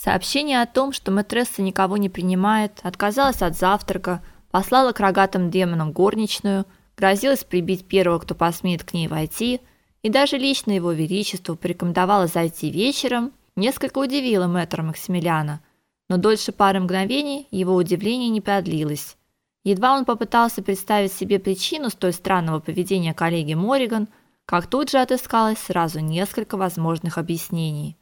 Сообщение о том, что матресса никого не принимает, отказалась от завтрака, послала к рогатым демонам горничную, грозилась прибить первого, кто посмеет к ней войти, и даже лично его величеству порекомендовала зайти вечером, несколько удивило мэтра Максимилиана, но дольше пары мгновений его удивление не продлилось. Едва он попытался представить себе причину столь странного поведения коллеги Мориган, как тут же отыскалось сразу несколько возможных объяснений.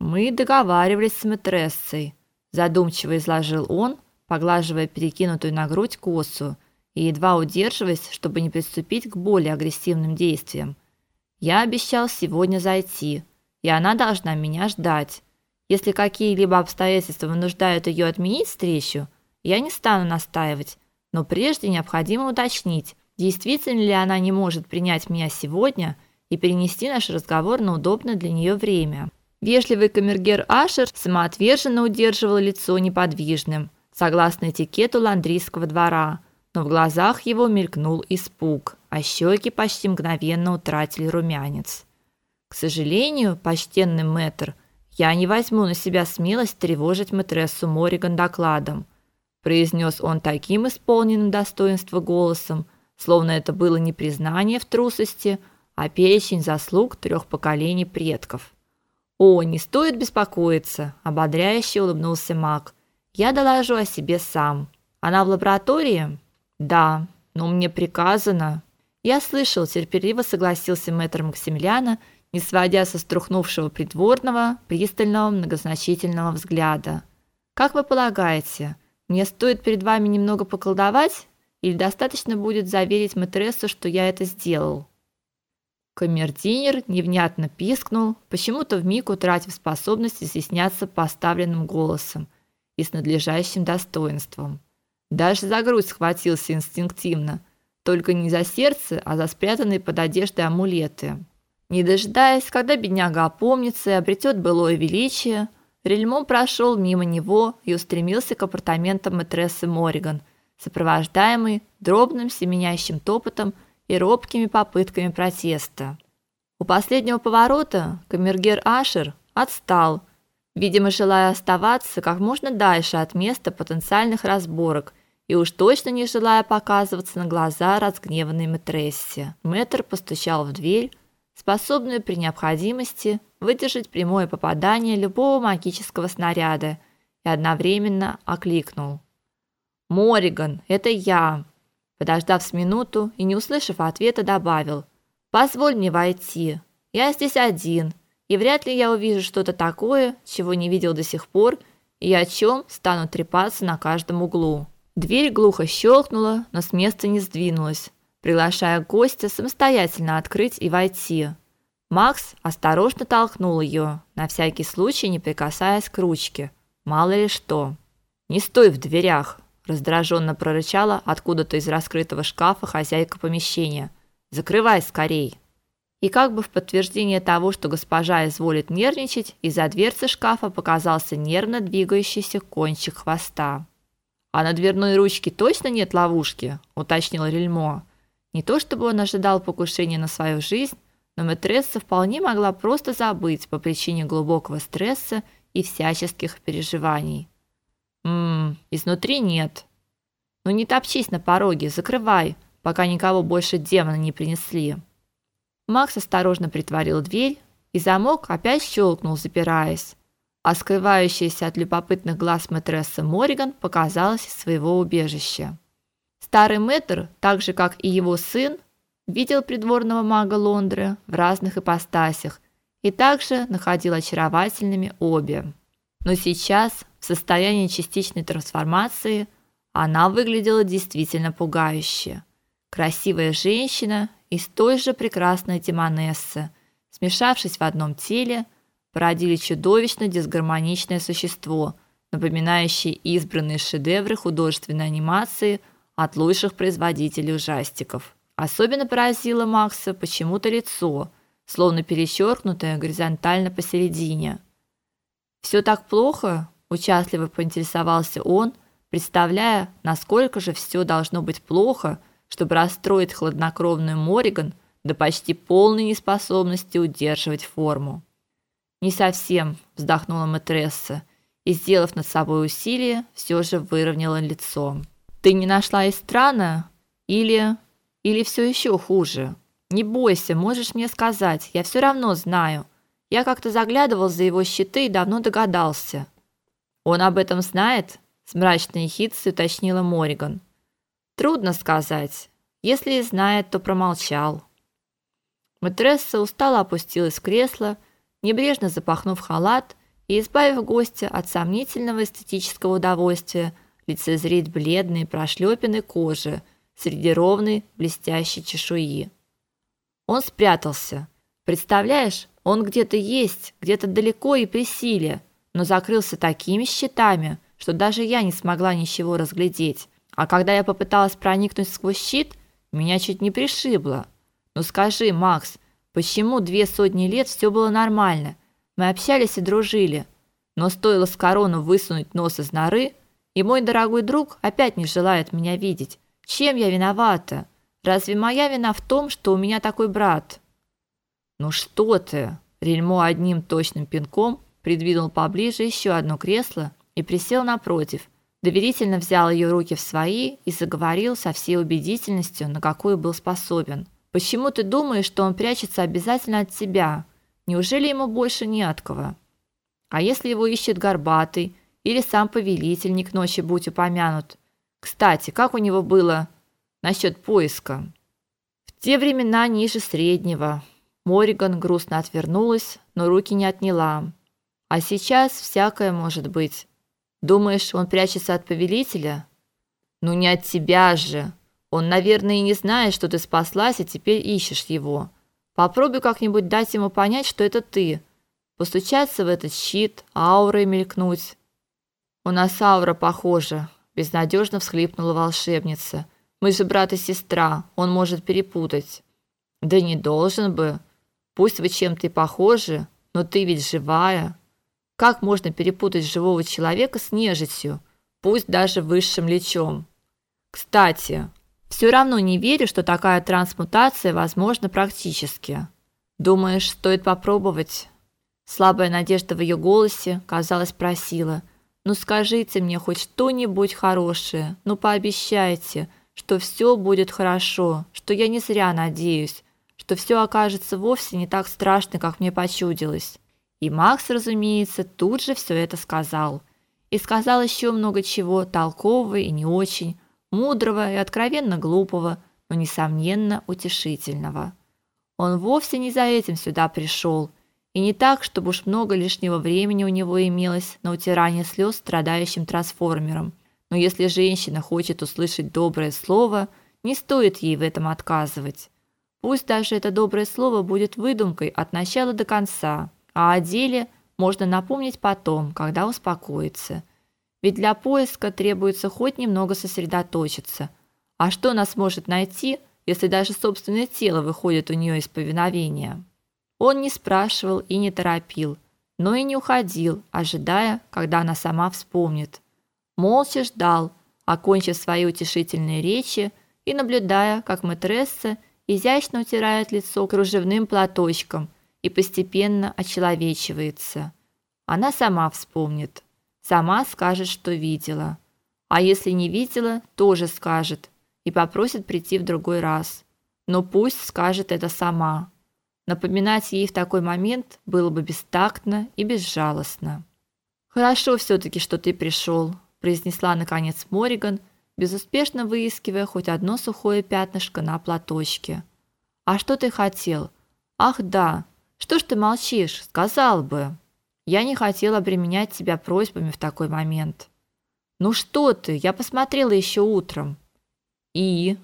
Мы договаривались с матрессой, задумчиво изложил он, поглаживая перекинутую на грудь косу и едва удерживаясь, чтобы не приступить к более агрессивным действиям. Я обещал сегодня зайти, и она должна меня ждать. Если какие-либо обстоятельства вынуждают ее отменить встречу, я не стану настаивать, но прежде необходимо уточнить, действительно ли она не может принять меня сегодня и перенести наш разговор на удобное для нее время. Вежливый камергер Ашер самоотверженно удерживал лицо неподвижным, согласно этикету ландрийского двора, но в глазах его мелькнул испуг, а щеки почти мгновенно утратили румянец. К сожалению, почтенный мэтр, я не возьму на себя смелость тревожить матрессу Мориган докладом, произнес он таким исполненным достоинства голосом, словно это было не признание в трусости, а перечень заслуг трех поколений предков. О, не стоит беспокоиться, ободряюще улыбнулся Мак. Я доложу о себе сам. Она в лаборатории? Да, но мне приказано. Я слышал, терпеливо согласился мэтр Максимилиана, не сводя со струхнувшего придворного пристального многозначительного взгляда. Как вы полагаете, мне стоит перед вами немного поколдовать или достаточно будет заверить матрессу, что я это сделал? Камердинер невнятно пискнул, почему-то вмиг утратив способность изъясняться поставленным голосом и с надлежащим достоинством. Даже за грудь схватился инстинктивно, только не за сердце, а за спрятанные под одеждой амулеты. Не дожидаясь, когда бедняга опомнится и обретет былое величие, Рельмо прошел мимо него и устремился к апартаментам мэтрессы Мориган, сопровождаемый дробным семенящим топотом и робкими попытками протеста. У последнего поворота камергер Ашер отстал, видимо, желая оставаться как можно дальше от места потенциальных разборок и уж точно не желая показываться на глаза разгневанной мэтрессе. Мэтр постучал в дверь, способную при необходимости выдержать прямое попадание любого магического снаряда, и одновременно окликнул: "Мориган, это я. Подождав с минуту и не услышав ответа, добавил: "Позволь мне войти. Я здесь один, и вряд ли я увижу что-то такое, чего не видел до сих пор, и о чем стану трепаться на каждом углу". Дверь глухо щелкнула, но с места не сдвинулась, приглашая гостя самостоятельно открыть и войти. Макс осторожно толкнул ее, на всякий случай не прикасаясь к ручке. Мало ли что. "Не стой в дверях", раздраженно прорычала откуда-то из раскрытого шкафа хозяйка помещения. Закрывай скорей. И как бы в подтверждение того, что госпожа изволит нервничать, из-за дверцы шкафа показался нервно двигающийся кончик хвоста. А на дверной ручке точно нет ловушки, уточнил Рельмо. Не то чтобы он ожидал покушения на свою жизнь, но матресса вполне могла просто забыть по причине глубокого стресса и всяческих переживаний. Мм, изнутри нет. Ну не топчись на пороге, закрывай, пока никого больше демона не принесли. Макс осторожно притворил дверь, и замок опять щелкнул, запираясь. А скрывающаяся от любопытных глаз матресса Мориган показалась из своего убежища. Старый мэтр, так же как и его сын, видел придворного мага Лондры в разных ипостасях и также находил очаровательными обе. Но сейчас, в состоянии частичной трансформации, она выглядела действительно пугающе. Красивая женщина и столь же прекрасная демонесса, смешавшись в одном теле, породили чудовищно дисгармоничное существо, напоминающее избранные шедевры художественной анимации от лучших производителей ужастиков. Особенно поразило Макса почему-то лицо, словно перечеркнутое горизонтально посередине. Все так плохо, участливо поинтересовался он, представляя, насколько же все должно быть плохо, чтобы расстроить хладнокровную Мориган до почти полной неспособности удерживать форму. Не совсем, вздохнула матресса и, сделав над собой усилие, все же выровняла лицо. Ты не нашла Истрана или или все еще хуже? Не бойся, можешь мне сказать, я все равно знаю. Я как-то заглядывал за его щиты и давно догадался. Он об этом знает? с мрачной хитростью уточнила Мориган. Трудно сказать. Если и знает, то промолчал. Матресса устало опустилась в кресло, небрежно запахнув халат и избавив гостя от сомнительного эстетического удовольствия лицезреть бледные прошлепины кожи среди ровной блестящей чешуи. Он спрятался. Представляешь, он где-то есть, где-то далеко и при силе, но закрылся такими щитами, что даже я не смогла ничего разглядеть. А когда я попыталась проникнуть сквозь щит, меня чуть не пришибло. Ну скажи, Макс, почему две сотни лет все было нормально? Мы общались и дружили. Но стоило с корону высунуть нос из норы, и мой дорогой друг опять не желает меня видеть. Чем я виновата? Разве моя вина в том, что у меня такой брат? Ну что ты? Рельмо одним точным пинком придвинул поближе еще одно кресло и присел напротив. Доверительно взял ее руки в свои и заговорил со всей убедительностью, на какую был способен. Почему ты думаешь, что он прячется обязательно от тебя? Неужели ему больше не от кого? А если его ищет горбатый или сам повелитель, не к ночи будь упомянут? Кстати, как у него было насчет поиска? В те времена ниже среднего. Мориган грустно отвернулась, но руки не отняла. А сейчас всякое может быть. Думаешь, он прячется от повелителя? Ну не от тебя же. Он, наверное, и не знает, что ты спаслась и теперь ищешь его. Попробуй как-нибудь дать ему понять, что это ты. Постучаться в этот щит, аурой мелькнуть. У нас аура похожа, безнадежно всхлипнула волшебница. Мы же брат и сестра, он может перепутать. Да не должен бы. Пусть вы чем-то и похожи, но ты ведь живая. Как можно перепутать живого человека с нежитью, пусть даже высшим лечом? Кстати, все равно не верю, что такая трансмутация возможна практически. Думаешь, стоит попробовать? Слабая надежда в ее голосе, казалось, просила: "Ну скажите мне хоть что-нибудь хорошее, ну пообещайте, что все будет хорошо, что я не зря надеюсь, что все окажется вовсе не так страшно, как мне почудилось". И Макс, разумеется, тут же все это сказал. И сказал еще много чего толкового и не очень, мудрого и откровенно глупого, но несомненно утешительного. Он вовсе не за этим сюда пришел, и не так, чтобы уж много лишнего времени у него имелось на утирание слез страдающим трансформером. Но если женщина хочет услышать доброе слово, не стоит ей в этом отказывать. Пусть даже это доброе слово будет выдумкой от начала до конца а о деле можно напомнить потом, когда успокоится. Ведь для поиска требуется хоть немного сосредоточиться. А что нас может найти, если даже собственное тело выходит у нее из повиновения? Он не спрашивал и не торопил, но и не уходил, ожидая, когда она сама вспомнит. Молча ждал, окончив свои утешительные речи и наблюдая, как матресса изящно утирает лицо кружевным платочком – и постепенно очеловечивается. Она сама вспомнит, сама скажет, что видела. А если не видела, тоже скажет и попросит прийти в другой раз. Но пусть скажет это сама. Напоминать ей в такой момент было бы бестактно и безжалостно. Хорошо все таки что ты пришел, произнесла наконец Мориган, безуспешно выискивая хоть одно сухое пятнышко на платочке. А что ты хотел? Ах, да, что ж ты молчишь? Сказал бы. Я не хотела обременять тебя просьбами в такой момент. Ну что ты? Я посмотрела еще утром. И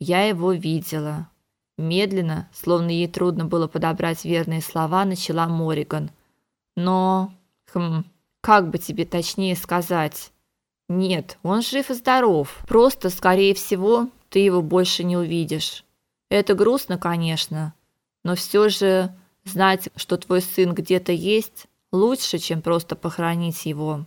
я его видела. Медленно, словно ей трудно было подобрать верные слова, начала Мориган. Но, хм, как бы тебе точнее сказать? Нет, он жив и здоров. Просто, скорее всего, ты его больше не увидишь. Это грустно, конечно, но все же Знать, что твой сын где-то есть, лучше, чем просто похоронить его.